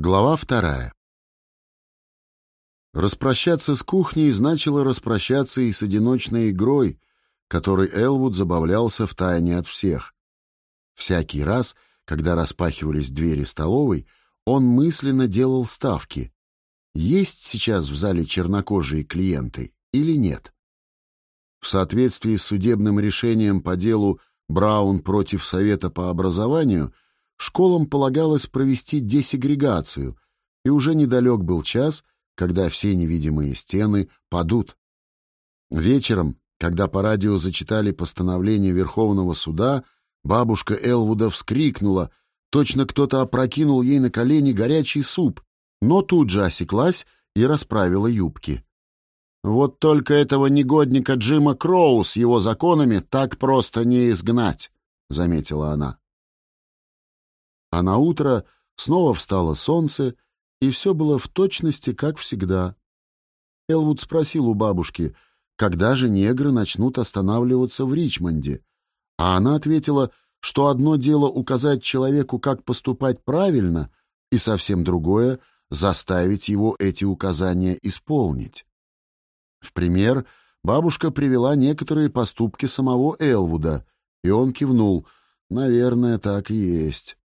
Глава вторая. Распрощаться с кухней значило распрощаться и с одиночной игрой, которой Элвуд забавлялся втайне от всех. Всякий раз, когда распахивались двери столовой, он мысленно делал ставки. Есть сейчас в зале чернокожие клиенты или нет? В соответствии с судебным решением по делу Браун против Совета по образованию – школам полагалось провести десегрегацию, и уже недалек был час, когда все невидимые стены падут. Вечером, когда по радио зачитали постановление Верховного суда, бабушка Элвуда вскрикнула, точно кто-то опрокинул ей на колени горячий суп, но тут же осеклась и расправила юбки. «Вот только этого негодника Джима Кроу с его законами так просто не изгнать», — заметила она. А на утро снова встало солнце, и все было в точности, как всегда. Элвуд спросил у бабушки, когда же негры начнут останавливаться в Ричмонде, а она ответила, что одно дело указать человеку, как поступать правильно, и совсем другое — заставить его эти указания исполнить. В пример бабушка привела некоторые поступки самого Элвуда, и он кивнул, наверное, так и есть.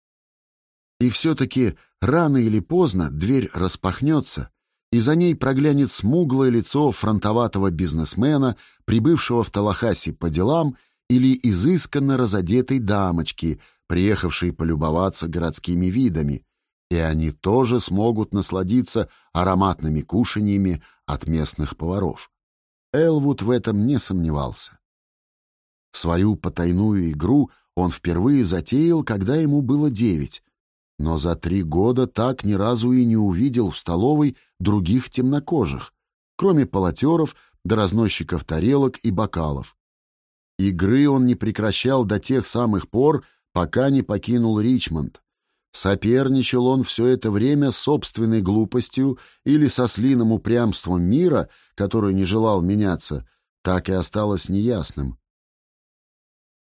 И все-таки рано или поздно дверь распахнется, и за ней проглянет смуглое лицо фронтоватого бизнесмена, прибывшего в Талахаси по делам, или изысканно разодетой дамочки, приехавшей полюбоваться городскими видами, и они тоже смогут насладиться ароматными кушаньями от местных поваров. Элвуд в этом не сомневался. Свою потайную игру он впервые затеял, когда ему было девять, но за три года так ни разу и не увидел в столовой других темнокожих, кроме полотеров до разносчиков тарелок и бокалов. Игры он не прекращал до тех самых пор, пока не покинул Ричмонд. Соперничал он все это время собственной глупостью или со слиным упрямством мира, который не желал меняться, так и осталось неясным.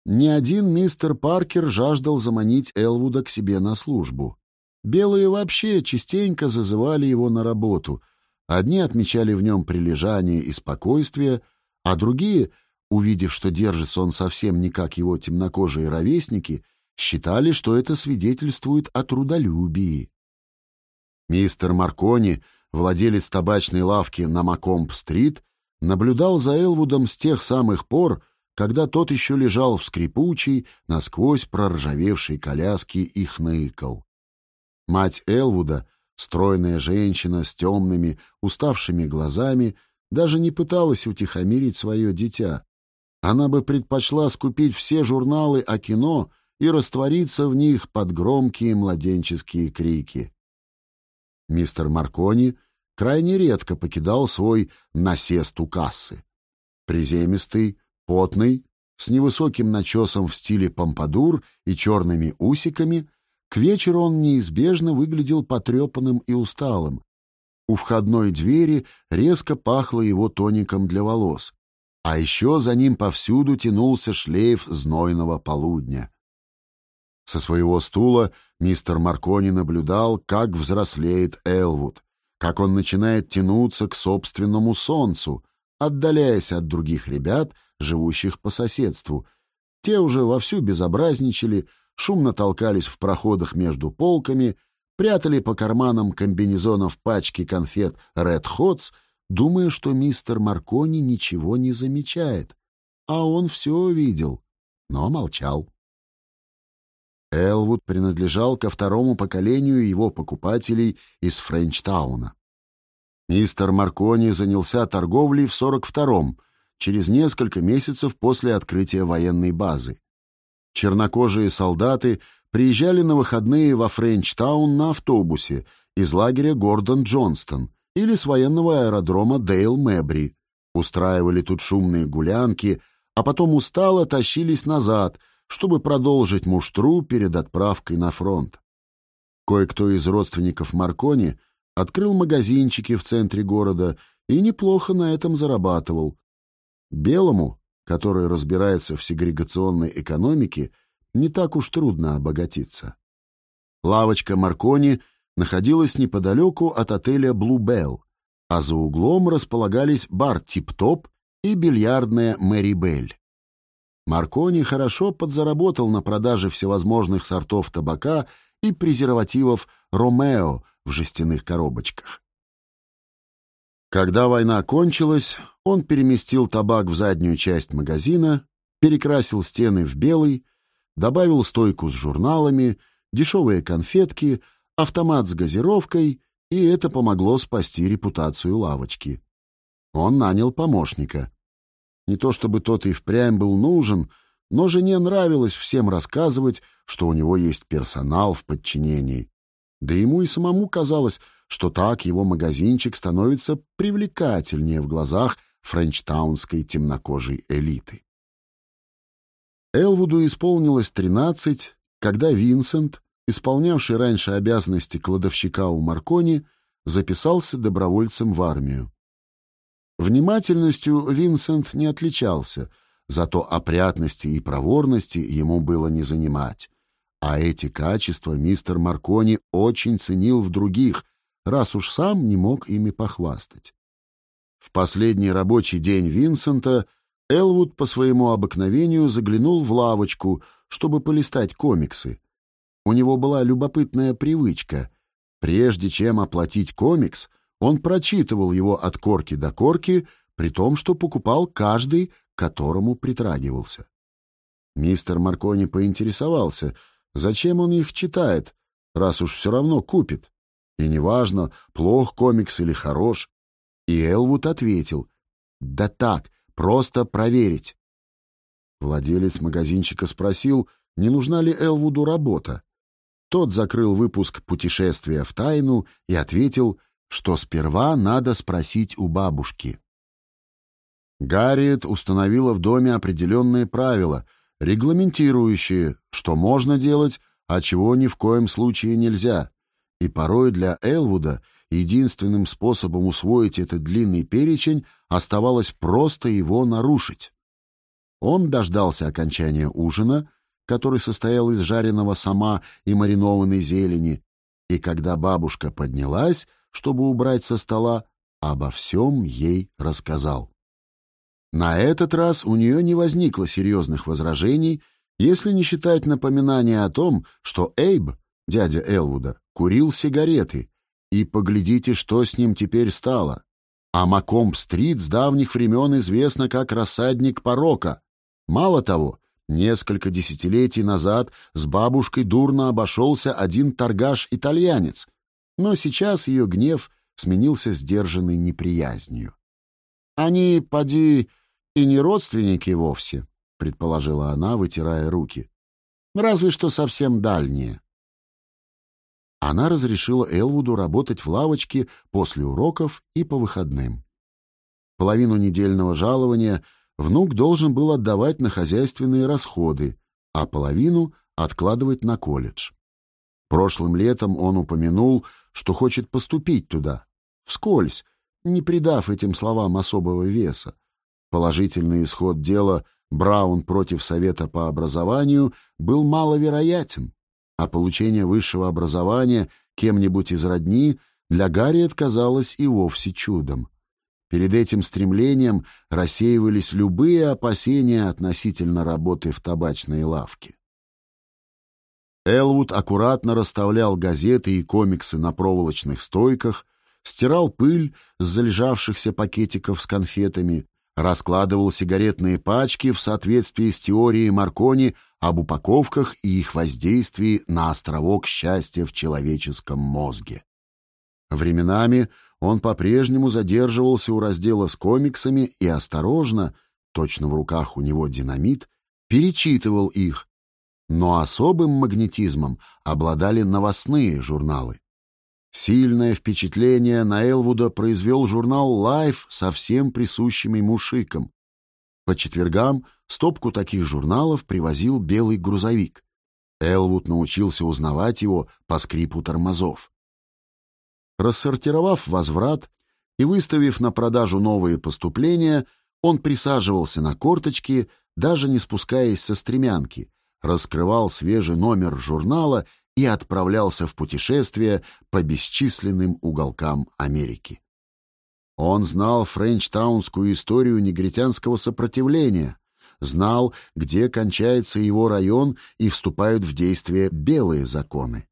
Ни один мистер Паркер жаждал заманить Элвуда к себе на службу. Белые вообще частенько зазывали его на работу. Одни отмечали в нем прилежание и спокойствие, а другие, увидев, что держится он совсем не как его темнокожие ровесники, считали, что это свидетельствует о трудолюбии. Мистер Маркони, владелец табачной лавки на Макомб-стрит, наблюдал за Элвудом с тех самых пор, когда тот еще лежал в скрипучей, насквозь проржавевшей коляске и хныкал. Мать Элвуда, стройная женщина с темными, уставшими глазами, даже не пыталась утихомирить свое дитя. Она бы предпочла скупить все журналы о кино и раствориться в них под громкие младенческие крики. Мистер Маркони крайне редко покидал свой насест у кассы. Приземистый, Потный, с невысоким начесом в стиле помпадур и черными усиками, к вечеру он неизбежно выглядел потрепанным и усталым. У входной двери резко пахло его тоником для волос, а еще за ним повсюду тянулся шлейф знойного полудня. Со своего стула мистер Маркони наблюдал, как взрослеет Элвуд, как он начинает тянуться к собственному солнцу, отдаляясь от других ребят — живущих по соседству. Те уже вовсю безобразничали, шумно толкались в проходах между полками, прятали по карманам комбинезонов пачки конфет Red Hots, думая, что мистер Маркони ничего не замечает. А он все видел, но молчал. Элвуд принадлежал ко второму поколению его покупателей из Френчтауна. Мистер Маркони занялся торговлей в 42-м, через несколько месяцев после открытия военной базы. Чернокожие солдаты приезжали на выходные во Френчтаун на автобусе из лагеря Гордон-Джонстон или с военного аэродрома Дейл-Мэбри, устраивали тут шумные гулянки, а потом устало тащились назад, чтобы продолжить муштру перед отправкой на фронт. Кое-кто из родственников Маркони открыл магазинчики в центре города и неплохо на этом зарабатывал, Белому, который разбирается в сегрегационной экономике, не так уж трудно обогатиться. Лавочка Маркони находилась неподалеку от отеля «Блубелл», а за углом располагались бар «Тип-Топ» и бильярдная «Мэри Белль». Маркони хорошо подзаработал на продаже всевозможных сортов табака и презервативов «Ромео» в жестяных коробочках. Когда война кончилась, он переместил табак в заднюю часть магазина, перекрасил стены в белый, добавил стойку с журналами, дешевые конфетки, автомат с газировкой, и это помогло спасти репутацию лавочки. Он нанял помощника. Не то чтобы тот и впрямь был нужен, но жене нравилось всем рассказывать, что у него есть персонал в подчинении. Да ему и самому казалось, что так его магазинчик становится привлекательнее в глазах френчтаунской темнокожей элиты. Элвуду исполнилось 13, когда Винсент, исполнявший раньше обязанности кладовщика у Маркони, записался добровольцем в армию. Внимательностью Винсент не отличался, зато опрятности и проворности ему было не занимать. А эти качества мистер Маркони очень ценил в других, раз уж сам не мог ими похвастать. В последний рабочий день Винсента Элвуд по своему обыкновению заглянул в лавочку, чтобы полистать комиксы. У него была любопытная привычка. Прежде чем оплатить комикс, он прочитывал его от корки до корки, при том, что покупал каждый, к которому притрагивался. Мистер Маркони поинтересовался, зачем он их читает, раз уж все равно купит. И неважно, плох комикс или хорош. И Элвуд ответил, «Да так, просто проверить». Владелец магазинчика спросил, не нужна ли Элвуду работа. Тот закрыл выпуск «Путешествия в тайну» и ответил, что сперва надо спросить у бабушки. Гарриет установила в доме определенные правила, регламентирующие, что можно делать, а чего ни в коем случае нельзя. И порой для Элвуда единственным способом усвоить этот длинный перечень оставалось просто его нарушить. Он дождался окончания ужина, который состоял из жареного сама и маринованной зелени, и когда бабушка поднялась, чтобы убрать со стола, обо всем ей рассказал. На этот раз у нее не возникло серьезных возражений, если не считать напоминания о том, что Эйб, дядя Элвуда, курил сигареты, и поглядите, что с ним теперь стало. А Макомб-стрит с давних времен известна как рассадник порока. Мало того, несколько десятилетий назад с бабушкой дурно обошелся один торгаш-итальянец, но сейчас ее гнев сменился сдержанной неприязнью. «Они, поди, и не родственники вовсе», — предположила она, вытирая руки. «Разве что совсем дальние». Она разрешила Элвуду работать в лавочке после уроков и по выходным. Половину недельного жалования внук должен был отдавать на хозяйственные расходы, а половину откладывать на колледж. Прошлым летом он упомянул, что хочет поступить туда, вскользь, не придав этим словам особого веса. Положительный исход дела Браун против Совета по образованию был маловероятен а получение высшего образования кем-нибудь из родни для Гарри отказалось и вовсе чудом. Перед этим стремлением рассеивались любые опасения относительно работы в табачной лавке. Элвуд аккуратно расставлял газеты и комиксы на проволочных стойках, стирал пыль с залежавшихся пакетиков с конфетами, раскладывал сигаретные пачки в соответствии с теорией Маркони об упаковках и их воздействии на островок счастья в человеческом мозге. Временами он по-прежнему задерживался у раздела с комиксами и осторожно, точно в руках у него динамит, перечитывал их, но особым магнетизмом обладали новостные журналы. Сильное впечатление на Элвуда произвел журнал Life со всем присущим ему шиком. По четвергам стопку таких журналов привозил белый грузовик. Элвуд научился узнавать его по скрипу тормозов. Рассортировав возврат и выставив на продажу новые поступления, он присаживался на корточки, даже не спускаясь со стремянки, раскрывал свежий номер журнала и отправлялся в путешествие по бесчисленным уголкам Америки. Он знал френчтаунскую историю негритянского сопротивления, знал, где кончается его район и вступают в действие белые законы.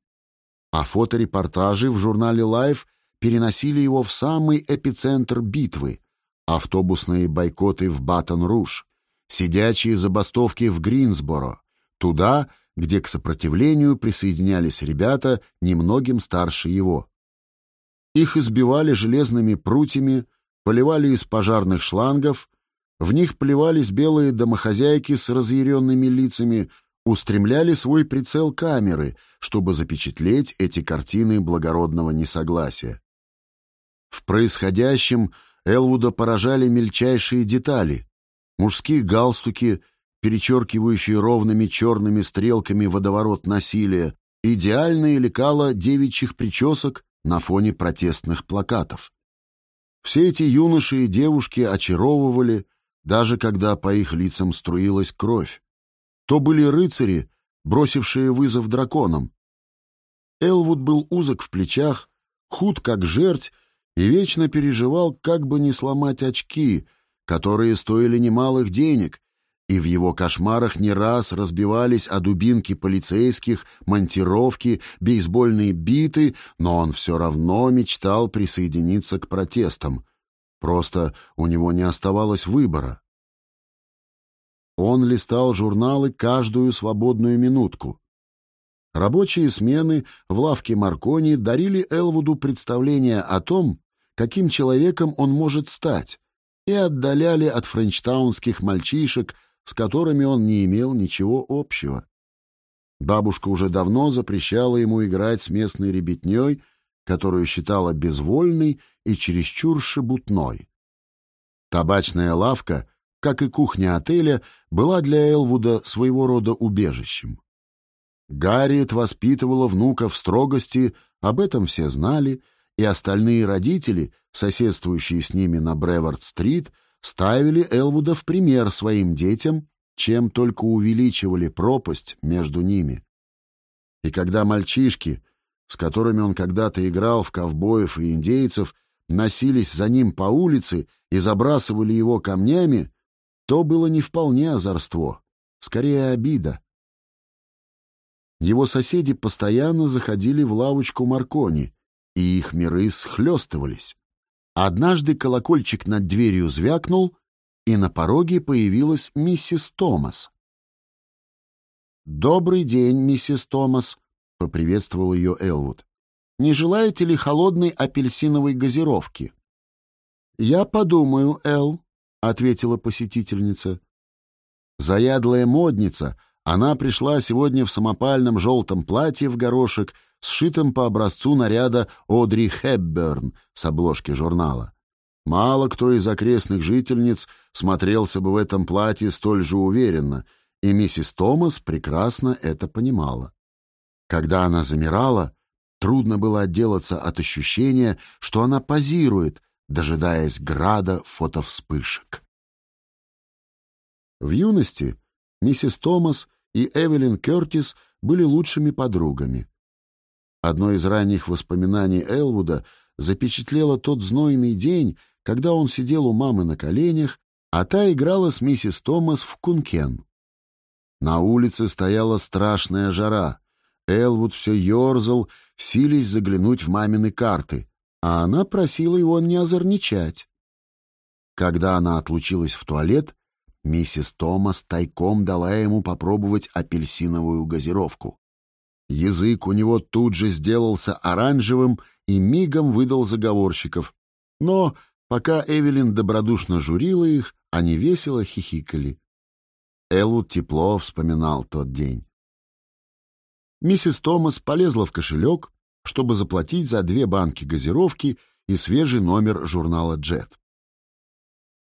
А фоторепортажи в журнале Life переносили его в самый эпицентр битвы, автобусные бойкоты в Батон-Руж, сидячие забастовки в Гринсборо, туда, где к сопротивлению присоединялись ребята немногим старше его. Их избивали железными прутьями, поливали из пожарных шлангов, в них плевались белые домохозяйки с разъяренными лицами, устремляли свой прицел камеры, чтобы запечатлеть эти картины благородного несогласия. В происходящем Элвуда поражали мельчайшие детали. Мужские галстуки, перечеркивающие ровными черными стрелками водоворот насилия, идеальные лекала девичьих причесок на фоне протестных плакатов. Все эти юноши и девушки очаровывали, даже когда по их лицам струилась кровь. То были рыцари, бросившие вызов драконам. Элвуд был узок в плечах, худ как жерть и вечно переживал, как бы не сломать очки, которые стоили немалых денег, и в его кошмарах не раз разбивались о дубинки полицейских, монтировки, бейсбольные биты, но он все равно мечтал присоединиться к протестам. Просто у него не оставалось выбора. Он листал журналы каждую свободную минутку. Рабочие смены в лавке Маркони дарили Элвуду представление о том, каким человеком он может стать, и отдаляли от френчтаунских мальчишек, с которыми он не имел ничего общего. Бабушка уже давно запрещала ему играть с местной ребятней, которую считала безвольной и чересчур шебутной. Табачная лавка, как и кухня отеля, была для Элвуда своего рода убежищем. Гарриет воспитывала внука в строгости, об этом все знали — и остальные родители, соседствующие с ними на Бревард-стрит, ставили Элвуда в пример своим детям, чем только увеличивали пропасть между ними. И когда мальчишки, с которыми он когда-то играл в ковбоев и индейцев, носились за ним по улице и забрасывали его камнями, то было не вполне озорство, скорее обида. Его соседи постоянно заходили в лавочку Маркони, и их миры схлестывались. Однажды колокольчик над дверью звякнул, и на пороге появилась миссис Томас. «Добрый день, миссис Томас», — поприветствовал ее Элвуд. «Не желаете ли холодной апельсиновой газировки?» «Я подумаю, Эл», — ответила посетительница. Заядлая модница, она пришла сегодня в самопальном желтом платье в горошек сшитым по образцу наряда Одри Хепберн с обложки журнала. Мало кто из окрестных жительниц смотрелся бы в этом платье столь же уверенно, и миссис Томас прекрасно это понимала. Когда она замирала, трудно было отделаться от ощущения, что она позирует, дожидаясь града фотовспышек. В юности миссис Томас и Эвелин Кертис были лучшими подругами. Одно из ранних воспоминаний Элвуда запечатлело тот знойный день, когда он сидел у мамы на коленях, а та играла с миссис Томас в кункен. На улице стояла страшная жара. Элвуд все ерзал, сились заглянуть в мамины карты, а она просила его не озорничать. Когда она отлучилась в туалет, миссис Томас тайком дала ему попробовать апельсиновую газировку. Язык у него тут же сделался оранжевым и мигом выдал заговорщиков. Но пока Эвелин добродушно журила их, они весело хихикали. Элвуд тепло вспоминал тот день. Миссис Томас полезла в кошелек, чтобы заплатить за две банки газировки и свежий номер журнала «Джет».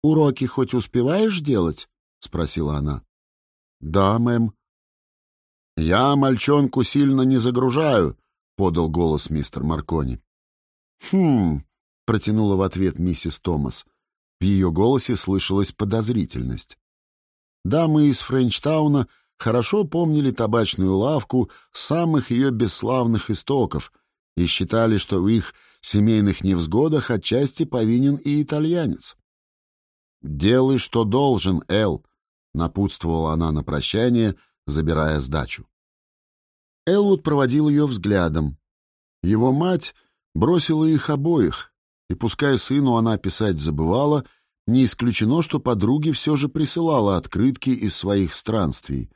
«Уроки хоть успеваешь делать?» — спросила она. «Да, мэм», «Я мальчонку сильно не загружаю», — подал голос мистер Маркони. «Хм», — протянула в ответ миссис Томас. В ее голосе слышалась подозрительность. Дамы из Френчтауна хорошо помнили табачную лавку самых ее бесславных истоков и считали, что в их семейных невзгодах отчасти повинен и итальянец. «Делай, что должен, Эл», — напутствовала она на прощание, забирая сдачу. Элвуд проводил ее взглядом. Его мать бросила их обоих, и пускай сыну она писать забывала, не исключено, что подруге все же присылала открытки из своих странствий.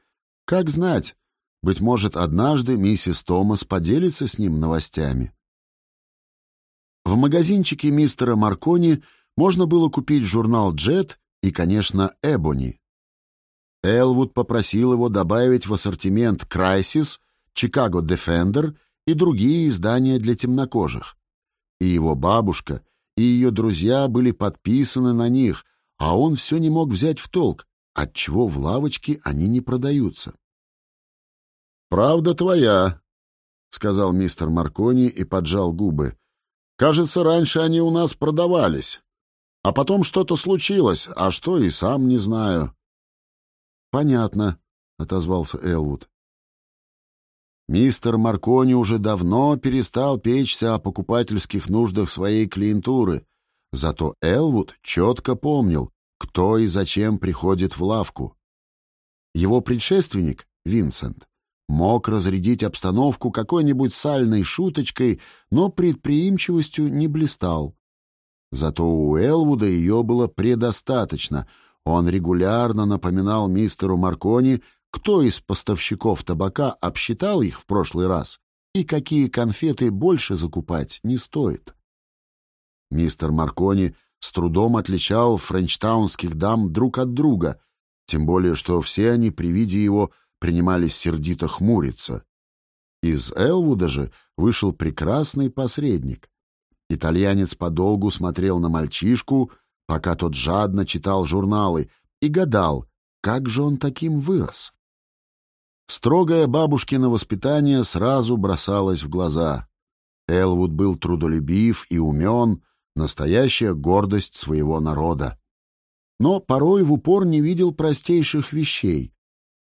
Как знать, быть может, однажды миссис Томас поделится с ним новостями. В магазинчике мистера Маркони можно было купить журнал «Джет» и, конечно, «Эбони». Элвуд попросил его добавить в ассортимент «Крайсис», «Чикаго Дефендер» и другие издания для темнокожих. И его бабушка, и ее друзья были подписаны на них, а он все не мог взять в толк, отчего в лавочке они не продаются. «Правда твоя», — сказал мистер Маркони и поджал губы. «Кажется, раньше они у нас продавались. А потом что-то случилось, а что и сам не знаю». «Понятно», — отозвался Элвуд. Мистер Маркони уже давно перестал печься о покупательских нуждах своей клиентуры, зато Элвуд четко помнил, кто и зачем приходит в лавку. Его предшественник, Винсент, мог разрядить обстановку какой-нибудь сальной шуточкой, но предприимчивостью не блистал. Зато у Элвуда ее было предостаточно. Он регулярно напоминал мистеру Маркони, кто из поставщиков табака обсчитал их в прошлый раз и какие конфеты больше закупать не стоит. Мистер Маркони с трудом отличал френчтаунских дам друг от друга, тем более что все они при виде его принимались сердито хмуриться. Из Элвуда же вышел прекрасный посредник. Итальянец подолгу смотрел на мальчишку, пока тот жадно читал журналы, и гадал, как же он таким вырос. Строгое бабушкино воспитание сразу бросалось в глаза. Элвуд был трудолюбив и умен, настоящая гордость своего народа. Но порой в упор не видел простейших вещей.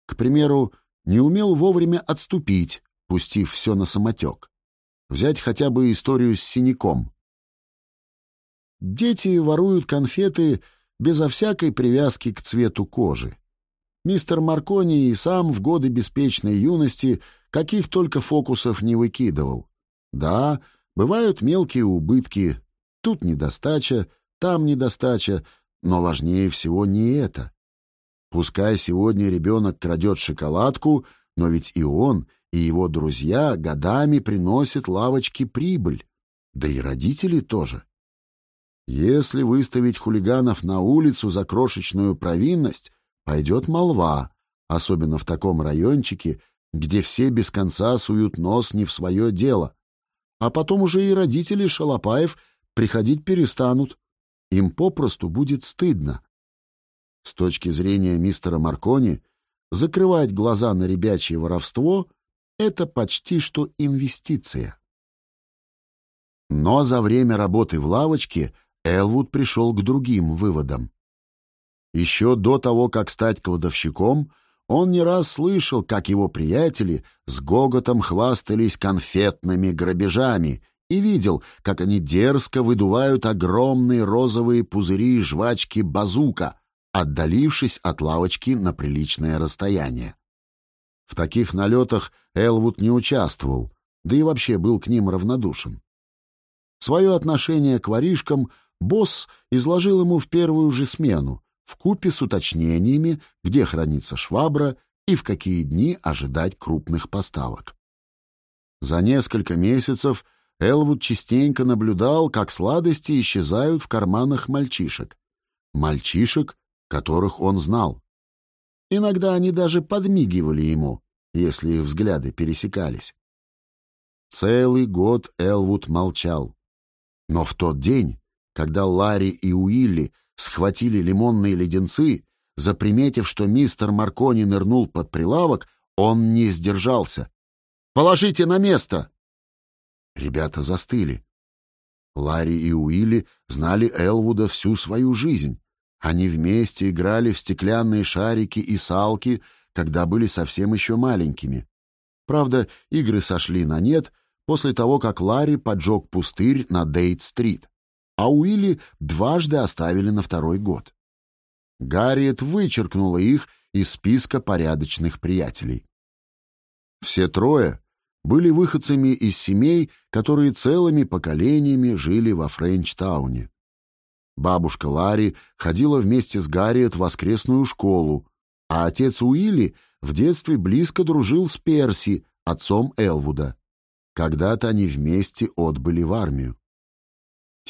К примеру, не умел вовремя отступить, пустив все на самотек. Взять хотя бы историю с синяком. Дети воруют конфеты безо всякой привязки к цвету кожи. Мистер Маркони и сам в годы беспечной юности каких только фокусов не выкидывал. Да, бывают мелкие убытки, тут недостача, там недостача, но важнее всего не это. Пускай сегодня ребенок крадет шоколадку, но ведь и он, и его друзья годами приносят лавочке прибыль, да и родители тоже. Если выставить хулиганов на улицу за крошечную провинность, пойдет молва, особенно в таком райончике, где все без конца суют нос не в свое дело. А потом уже и родители Шалопаев приходить перестанут. Им попросту будет стыдно. С точки зрения мистера Маркони, закрывать глаза на ребячье воровство — это почти что инвестиция. Но за время работы в лавочке Элвуд пришел к другим выводам. Еще до того, как стать кладовщиком, он не раз слышал, как его приятели с гоготом хвастались конфетными грабежами и видел, как они дерзко выдувают огромные розовые пузыри жвачки базука, отдалившись от лавочки на приличное расстояние. В таких налетах Элвуд не участвовал, да и вообще был к ним равнодушен. Свое отношение к воришкам босс изложил ему в первую же смену, в купе с уточнениями, где хранится швабра и в какие дни ожидать крупных поставок. За несколько месяцев Элвуд частенько наблюдал, как сладости исчезают в карманах мальчишек. Мальчишек, которых он знал. Иногда они даже подмигивали ему, если их взгляды пересекались. Целый год Элвуд молчал. Но в тот день, когда Ларри и Уилли схватили лимонные леденцы, заприметив, что мистер Маркони нырнул под прилавок, он не сдержался. «Положите на место!» Ребята застыли. Ларри и Уилли знали Элвуда всю свою жизнь. Они вместе играли в стеклянные шарики и салки, когда были совсем еще маленькими. Правда, игры сошли на нет после того, как Ларри поджег пустырь на Дейт-стрит, а Уилли дважды оставили на второй год. Гарриет вычеркнула их из списка порядочных приятелей. Все трое были выходцами из семей, которые целыми поколениями жили во Френчтауне. Бабушка Ларри ходила вместе с Гарриет в воскресную школу, а отец Уилли в детстве близко дружил с Перси, отцом Элвуда. Когда-то они вместе отбыли в армию.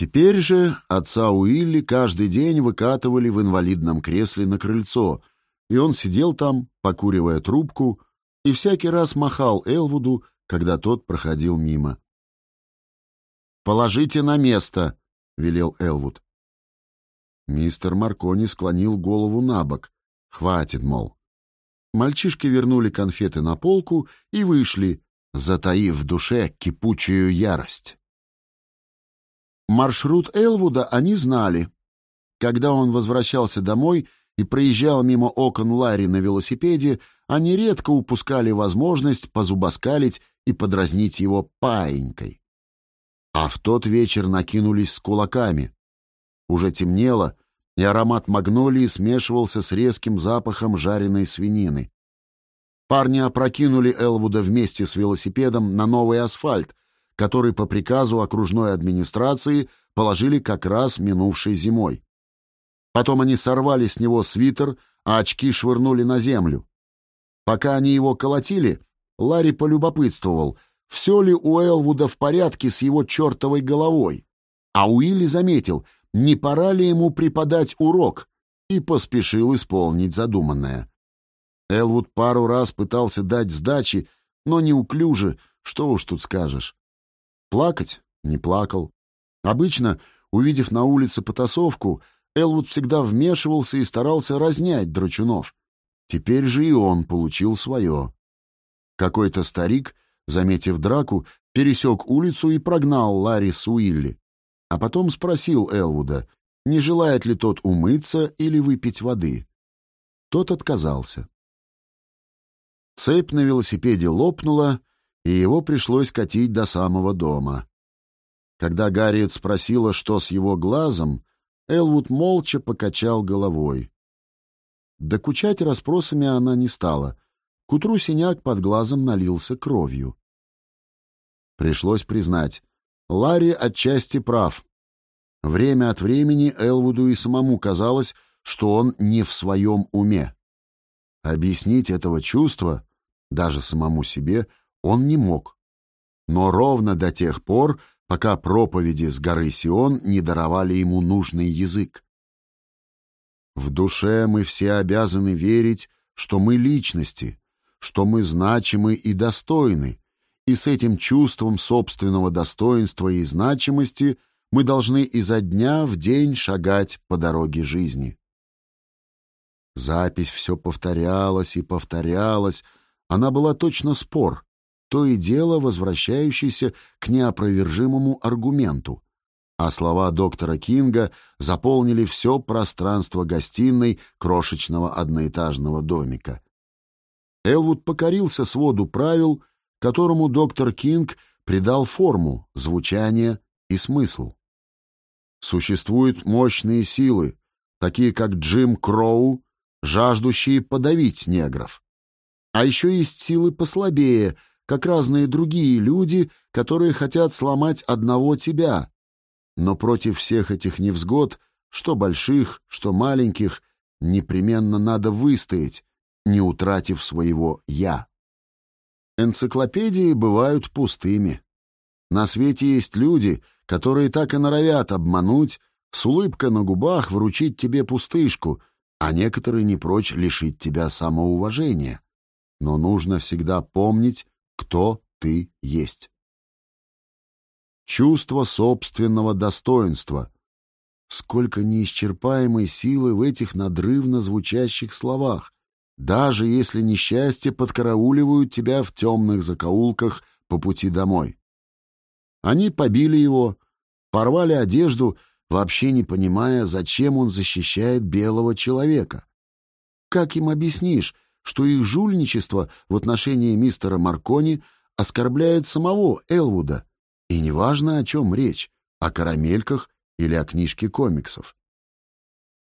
Теперь же отца Уилли каждый день выкатывали в инвалидном кресле на крыльцо, и он сидел там, покуривая трубку, и всякий раз махал Элвуду, когда тот проходил мимо. «Положите на место», — велел Элвуд. Мистер Маркони склонил голову на бок. «Хватит, мол». Мальчишки вернули конфеты на полку и вышли, затаив в душе кипучую ярость. Маршрут Элвуда они знали. Когда он возвращался домой и проезжал мимо окон Ларри на велосипеде, они редко упускали возможность позубоскалить и подразнить его паенькой. А в тот вечер накинулись с кулаками. Уже темнело, и аромат магнолии смешивался с резким запахом жареной свинины. Парни опрокинули Элвуда вместе с велосипедом на новый асфальт, который по приказу окружной администрации положили как раз минувшей зимой. Потом они сорвали с него свитер, а очки швырнули на землю. Пока они его колотили, Ларри полюбопытствовал, все ли у Элвуда в порядке с его чертовой головой. А Уилли заметил, не пора ли ему преподать урок, и поспешил исполнить задуманное. Элвуд пару раз пытался дать сдачи, но неуклюже, что уж тут скажешь. Плакать? Не плакал. Обычно, увидев на улице потасовку, Элвуд всегда вмешивался и старался разнять драчунов. Теперь же и он получил свое. Какой-то старик, заметив драку, пересек улицу и прогнал Ларри с Уилли, а потом спросил Элвуда, не желает ли тот умыться или выпить воды. Тот отказался. Цепь на велосипеде лопнула, и его пришлось катить до самого дома. Когда Гарриет спросила, что с его глазом, Элвуд молча покачал головой. Докучать расспросами она не стала. К утру синяк под глазом налился кровью. Пришлось признать, Ларри отчасти прав. Время от времени Элвуду и самому казалось, что он не в своем уме. Объяснить этого чувства даже самому себе, он не мог. Но ровно до тех пор, пока проповеди с горы Сион не даровали ему нужный язык. В душе мы все обязаны верить, что мы личности, что мы значимы и достойны, и с этим чувством собственного достоинства и значимости мы должны изо дня в день шагать по дороге жизни. Запись все повторялась и повторялась, она была точно спор, то и дело возвращающийся к неопровержимому аргументу, а слова доктора Кинга заполнили все пространство гостиной крошечного одноэтажного домика. Элвуд покорился своду правил, которому доктор Кинг придал форму, звучание и смысл. Существуют мощные силы, такие как Джим Кроу, жаждущие подавить негров. А еще есть силы послабее, как разные другие люди, которые хотят сломать одного тебя. Но против всех этих невзгод, что больших, что маленьких, непременно надо выстоять, не утратив своего «я». Энциклопедии бывают пустыми. На свете есть люди, которые так и норовят обмануть, с улыбкой на губах вручить тебе пустышку, а некоторые не прочь лишить тебя самоуважения но нужно всегда помнить, кто ты есть. Чувство собственного достоинства. Сколько неисчерпаемой силы в этих надрывно звучащих словах, даже если несчастье подкарауливают тебя в темных закоулках по пути домой. Они побили его, порвали одежду, вообще не понимая, зачем он защищает белого человека. Как им объяснишь, что их жульничество в отношении мистера Маркони оскорбляет самого Элвуда, и неважно, о чем речь, о карамельках или о книжке комиксов.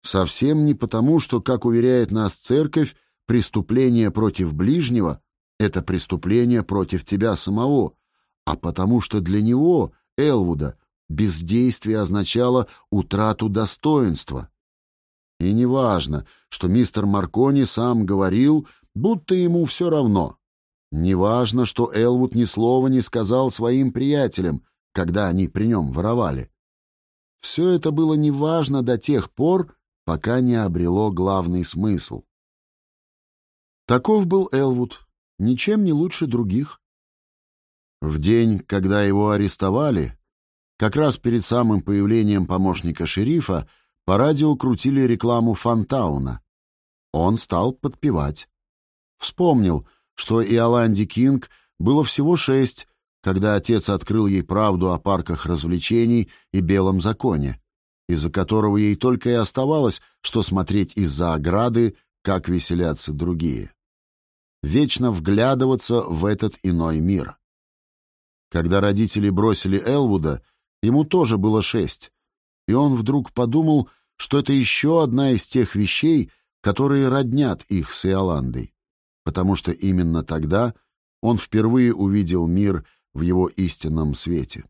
Совсем не потому, что, как уверяет нас церковь, преступление против ближнего — это преступление против тебя самого, а потому что для него, Элвуда, бездействие означало утрату достоинства. И неважно, что мистер Маркони сам говорил, будто ему все равно. Неважно, что Элвуд ни слова не сказал своим приятелям, когда они при нем воровали. Все это было неважно до тех пор, пока не обрело главный смысл. Таков был Элвуд, ничем не лучше других. В день, когда его арестовали, как раз перед самым появлением помощника шерифа, по радио крутили рекламу Фантауна. Он стал подпевать. Вспомнил, что и Аланди Кинг было всего шесть, когда отец открыл ей правду о парках развлечений и белом законе, из-за которого ей только и оставалось, что смотреть из-за ограды, как веселятся другие. Вечно вглядываться в этот иной мир. Когда родители бросили Элвуда, ему тоже было шесть, и он вдруг подумал, что это еще одна из тех вещей, которые роднят их с Иоландой, потому что именно тогда он впервые увидел мир в его истинном свете.